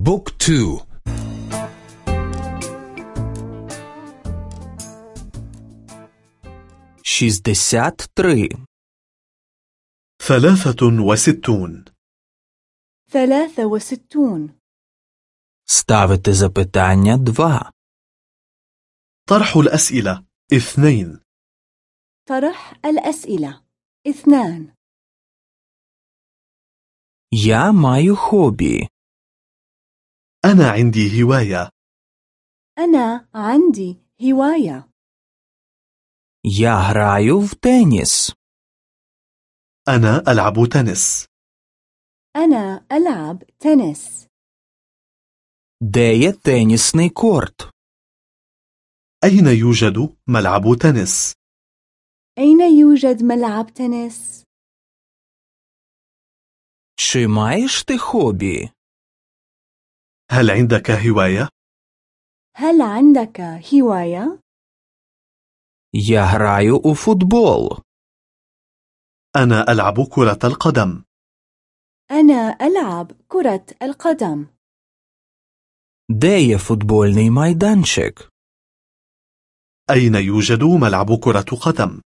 بوك تو شيزدسات تري ثلاثة وستون ثلاثة وستون ставити запитання 2 طرح الأسئلة اثنين طرح الأسئلة اثنان Я маю хобі. أنا عندي هواية أنا عندي هواية Я граю в теніс. أنا ألعب تنس أنا ألعب تنس Де є тенісний корт? أين يوجد ملعب تنس؟ أين يوجد ملعب تنس؟ Чи маєш ти хобі? هل عندك هواية؟ هل عندك هواية؟ Я граю у футбол. أنا ألعب كرة القدم أنا ألعب كرة القدم Де є футбольний майданчик? أين يوجد ملعب كرة قدم؟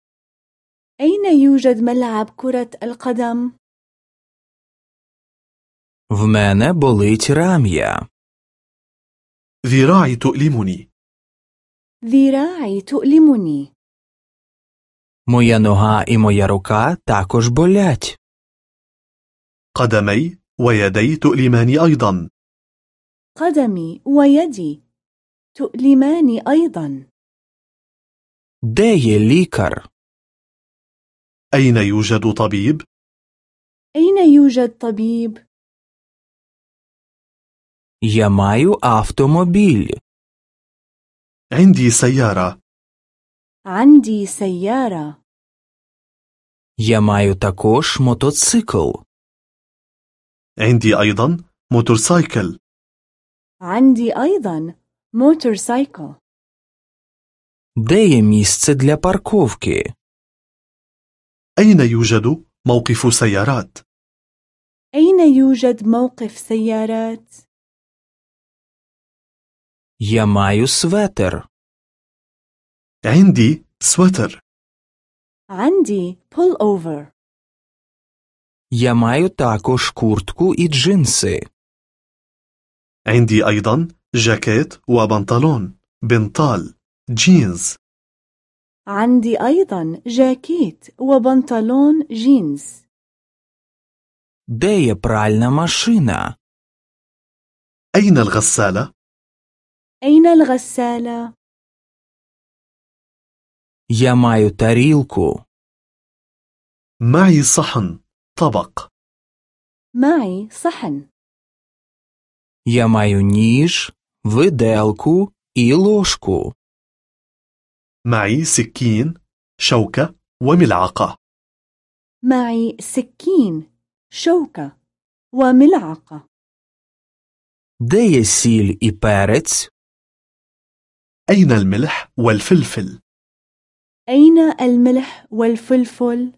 أين يوجد ملعب كرة القدم؟ В мене болить рам'я. ذراعي تؤلمني ذراعي تؤلمني Моя нога і моя рука також болять. قدمي ويدي تؤلماني أيضا قدمي ويدي تؤلماني أيضا Де є лікар? أين يوجد طبيب؟ أين يوجد طبيب؟ Я маю автомобіль. عندي سيارة عندي سيارة Я маю також мотоцикл. عندي أيضا موتورسايكل عندي أيضا موتورسايكل Де є місце для парковки? أين يوجد موقف سيارات؟ أين يوجد موقف سيارات؟ Я маю светер. عندي سويتر عندي pull over Я маю також куртку і джинси. عندي أيضا جاكيت وبنطلون بنطال جينز عندي أيضا جاكيت وبنطلون جينز Де є пральна машина? أين الغسالة؟ أين الغسالة؟ Я маю тарілку. معي صحن طبق معي صحن Я маю ніж, виделку і ложку. معي سكين شوكة وملعقة معي سكين شوكة وملعقة Де є сіль і перець? أين الملح والفلفل؟ أين الملح والفلفل؟